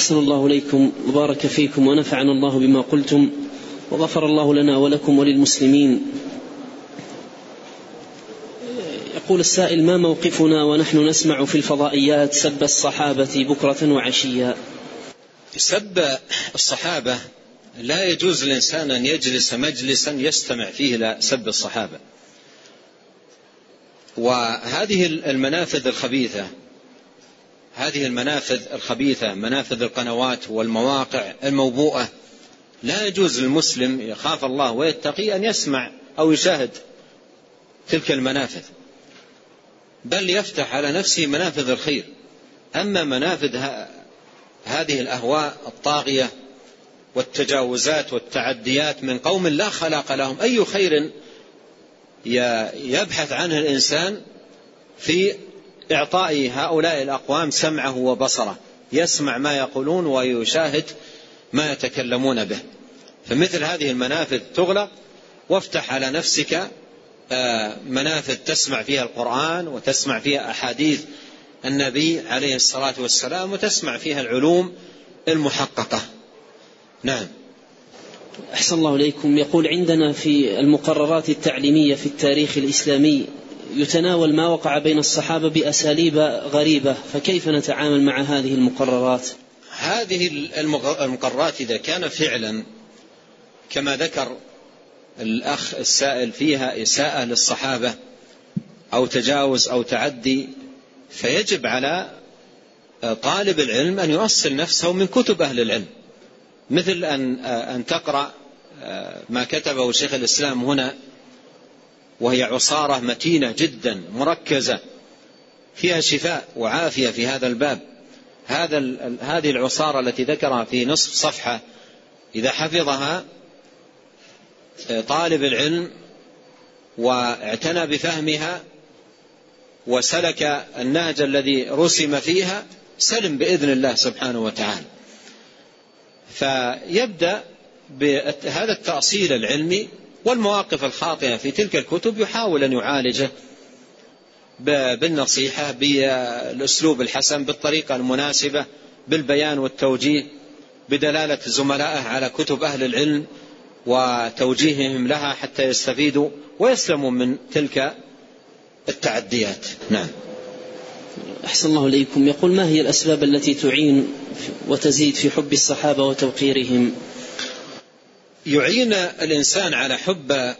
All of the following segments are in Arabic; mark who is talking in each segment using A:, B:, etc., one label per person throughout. A: أحسن الله إليكم وبارك فيكم ونفعنا الله بما قلتم وغفر الله لنا ولكم وللمسلمين يقول السائل ما موقفنا ونحن نسمع في الفضائيات سب الصحابة بكرة وعشيا
B: سب الصحابة لا يجوز الإنسان أن يجلس مجلسا يستمع فيه إلى سب الصحابة وهذه المنافذ الخبيثة هذه المنافذ الخبيثة منافذ القنوات والمواقع الموبوءة لا يجوز للمسلم يخاف الله ويتقي أن يسمع أو يشاهد تلك المنافذ بل يفتح على نفسه منافذ الخير أما منافذ هذه الأهواء الطاغية والتجاوزات والتعديات من قوم لا خلاق لهم أي خير يبحث عنه الإنسان في إعطاء هؤلاء الأقوام سمعه وبصره يسمع ما يقولون ويشاهد ما يتكلمون به فمثل هذه المنافذ تغلق وافتح على نفسك آه، منافذ تسمع فيها القرآن وتسمع فيها أحاديث النبي عليه الصلاة والسلام وتسمع فيها العلوم المحققة نعم
A: أحسن الله إليكم يقول عندنا في المقررات التعليمية في التاريخ الإسلامي يتناول ما وقع بين الصحابة بأساليب غريبة فكيف نتعامل مع هذه المقررات
B: هذه المقررات إذا كان فعلا كما ذكر الأخ السائل فيها إساءة للصحابة أو تجاوز أو تعدي فيجب على طالب العلم أن يؤصل نفسه من كتب أهل العلم مثل أن أن تقرأ ما كتبه شيخ الإسلام هنا وهي عصارة متينة جدا مركزة فيها شفاء وعافية في هذا الباب هذا هذه العصارة التي ذكرها في نصف صفحة إذا حفظها آه، طالب العلم واعتنى بفهمها وسلك النهج الذي رسم فيها سلم بإذن الله سبحانه وتعالى فيبدأ بهذا التأصيل العلمي والمواقف الخاطئة في تلك الكتب يحاول أن يعالجه بالنصيحة بالأسلوب الحسن بالطريقة المناسبة بالبيان والتوجيه بدلالة زملائه على كتب أهل العلم وتوجيههم لها حتى يستفيدوا ويسلموا من
A: تلك التعديات نعم أحسن الله إليكم يقول ما هي الأسباب التي تعين وتزيد في حب الصحابة وتوقيرهم
B: يعين الإنسان على حب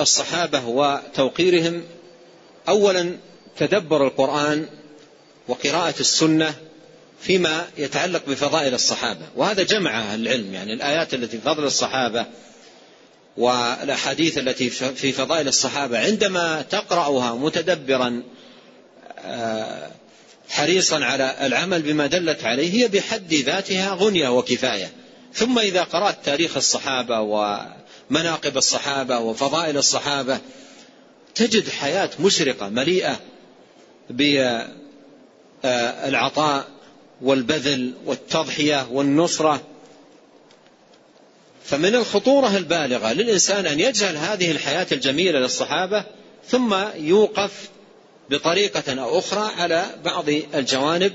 B: الصحابة وتوقيرهم أولا تدبر القرآن وقراءة السنة فيما يتعلق بفضائل الصحابة وهذا جمع العلم يعني الآيات التي في فضل الصحابة والأحاديث التي في فضائل الصحابة عندما تقرأها متدبرا آه، حريصا على العمل بما دلت عليه هي بحد ذاتها غنية وكفاية ثم إذا قرأت تاريخ الصحابة ومناقب الصحابة وفضائل الصحابة تجد حياة مشرقة مليئة بالعطاء والبذل والتضحية والنصرة فمن الخطورة البالغة للإنسان أن يجهل هذه الحياة الجميلة للصحابة ثم يوقف بطريقة أو أخرى على بعض الجوانب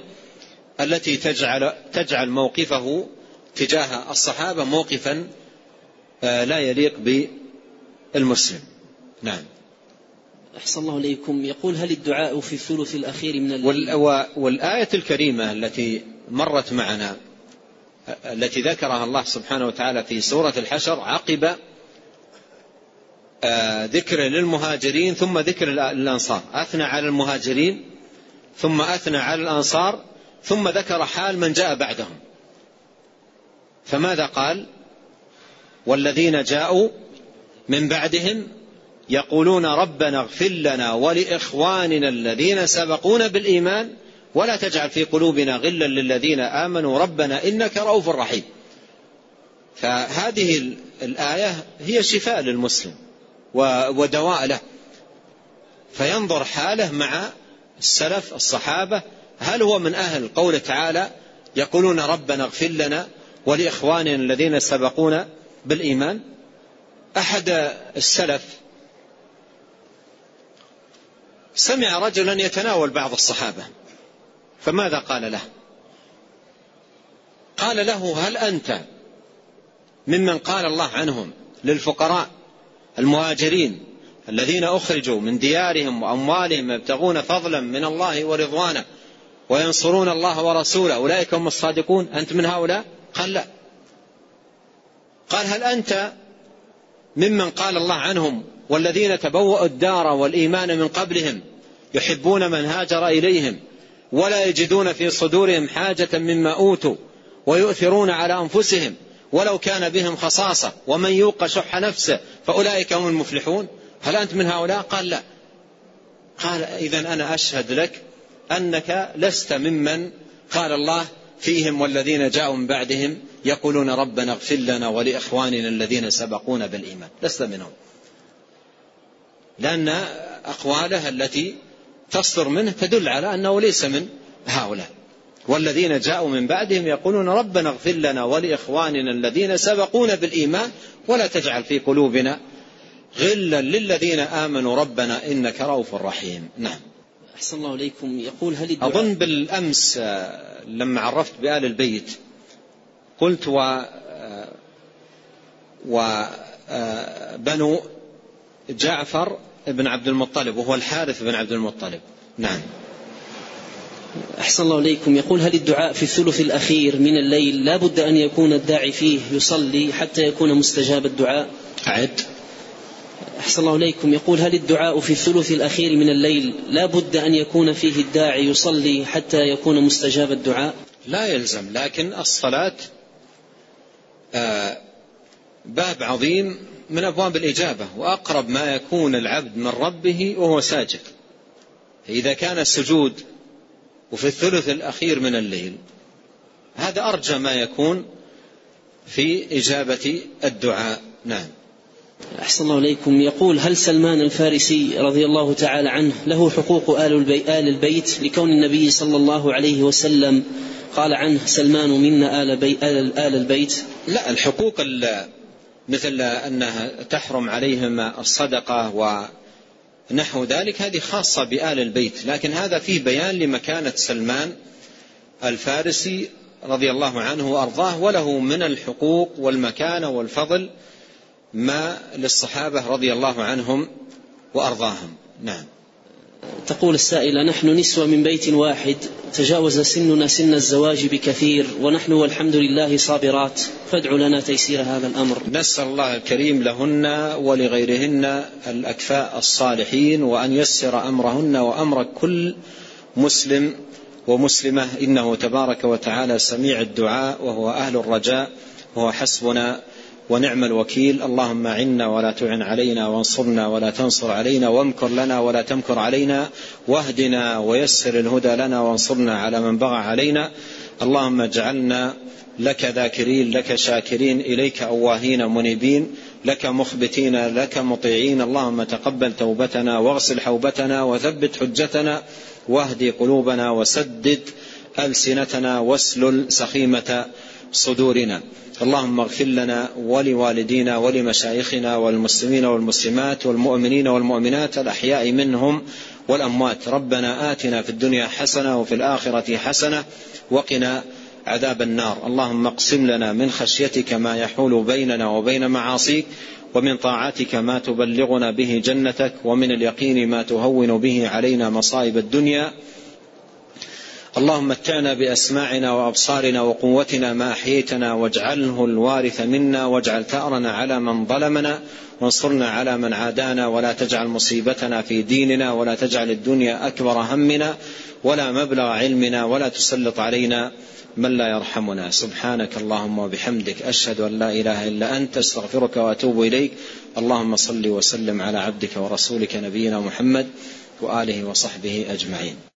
B: التي تجعل تجعل موقفه تجاه الصحابة موقفا آه، لا يليق بالمسلم نعم
A: أحسن الله إليكم يقول هل الدعاء في الثلث الأخير من الليل والآية الكريمة
B: التي مرت معنا آه، التي ذكرها الله سبحانه وتعالى في سورة الحشر عقب آه، ذكر للمهاجرين ثم ذكر للأنصار أثنى على المهاجرين ثم أثنى على الأنصار ثم ذكر حال من جاء بعدهم فماذا قال والذين جاءوا من بعدهم يقولون ربنا اغفر لنا ولاخواننا الذين سبقونا بالايمان ولا تجعل في قلوبنا غلا للذين امنوا ربنا انك رؤوف رحيم فهذه الايه هي شفاء للمسلم ودواء له فينظر حاله مع السلف الصحابه هل هو من اهل قوله تعالى يقولون ربنا اغفر لنا ولإخواننا الذين سبقونا بالإيمان أحد السلف سمع رجلا يتناول بعض الصحابة فماذا قال له قال له هل أنت ممن قال الله عنهم للفقراء المهاجرين الذين أخرجوا من ديارهم وأموالهم يبتغون فضلا من الله ورضوانه وينصرون الله ورسوله أولئك هم الصادقون أنت من هؤلاء قال لا قال هل أنت ممن قال الله عنهم والذين تبوأوا الدار والإيمان من قبلهم يحبون من هاجر إليهم ولا يجدون في صدورهم حاجة مما أوتوا ويؤثرون على أنفسهم ولو كان بهم خصاصة ومن يوق شح نفسه فأولئك هم المفلحون هل أنت من هؤلاء قال لا قال إذا أنا أشهد لك أنك لست ممن قال الله فيهم والذين جاءوا من بعدهم يقولون ربنا اغفر لنا ولإخواننا الذين سبقونا بالإيمان لست منهم لأن أقواله التي تصدر منه تدل على أنه ليس من هؤلاء والذين جاءوا من بعدهم يقولون ربنا اغفر لنا ولإخواننا الذين سبقونا بالإيمان ولا تجعل في قلوبنا غلا للذين آمنوا ربنا إنك رؤوف رحيم نعم
A: أحسن الله إليكم يقول هل الدعاء أظن
B: بالأمس آه، لما عرفت بآل البيت قلت و آه، وبنو آه، جعفر بن عبد المطلب وهو الحارث بن عبد المطلب نعم
A: أحسن الله إليكم يقول هل الدعاء في الثلث الأخير من الليل لا بد أن يكون الداعي فيه يصلي حتى يكون مستجاب الدعاء أعد أحسن الله إليكم يقول هل الدعاء في الثلث الأخير من الليل لا بد أن يكون فيه الداعي يصلي حتى يكون مستجاب الدعاء لا يلزم لكن الصلاة آه،
B: باب عظيم من أبواب الإجابة وأقرب ما يكون العبد من ربه وهو ساجد إذا كان السجود وفي الثلث الأخير من الليل هذا أرجى ما يكون في إجابة
A: الدعاء نعم أحسن الله إليكم يقول هل سلمان الفارسي رضي الله تعالى عنه له حقوق آل, البيت لكون النبي صلى الله عليه وسلم قال عنه سلمان منا آل, بي آل, آل البيت لا الحقوق
B: مثل أنها تحرم عليهم الصدقة ونحو ذلك هذه خاصة بآل البيت لكن هذا فيه بيان لمكانة سلمان الفارسي رضي الله عنه وأرضاه وله من الحقوق والمكانة والفضل ما للصحابة رضي الله عنهم وأرضاهم
A: نعم تقول السائلة نحن نسوة من بيت واحد تجاوز سننا سن الزواج بكثير ونحن والحمد لله صابرات فادعوا لنا تيسير هذا الأمر نسأل الله الكريم لهن ولغيرهن الأكفاء الصالحين
B: وأن يسر أمرهن وأمر كل مسلم ومسلمة إنه تبارك وتعالى سميع الدعاء وهو أهل الرجاء وهو حسبنا ونعم الوكيل اللهم عنا ولا تعن علينا وانصرنا ولا تنصر علينا وامكر لنا ولا تمكر علينا واهدنا ويسر الهدى لنا وانصرنا على من بغى علينا اللهم اجعلنا لك ذاكرين لك شاكرين إليك أواهين منيبين لك مخبتين لك مطيعين اللهم تقبل توبتنا واغسل حوبتنا وثبت حجتنا واهدي قلوبنا وسدد ألسنتنا واسلل سخيمة صدورنا اللهم اغفر لنا ولوالدينا ولمشايخنا والمسلمين والمسلمات والمؤمنين والمؤمنات الأحياء منهم والأموات ربنا آتنا في الدنيا حسنة وفي الآخرة حسنة وقنا عذاب النار اللهم اقسم لنا من خشيتك ما يحول بيننا وبين معاصيك ومن طاعتك ما تبلغنا به جنتك ومن اليقين ما تهون به علينا مصائب الدنيا اللهم متعنا باسماعنا وابصارنا وقوتنا ما احييتنا واجعله الوارث منا واجعل ثارنا على من ظلمنا وانصرنا على من عادانا ولا تجعل مصيبتنا في ديننا ولا تجعل الدنيا اكبر همنا ولا مبلغ علمنا ولا تسلط علينا من لا يرحمنا سبحانك اللهم وبحمدك اشهد ان لا اله الا انت استغفرك واتوب اليك اللهم صل وسلم على عبدك ورسولك نبينا محمد واله وصحبه اجمعين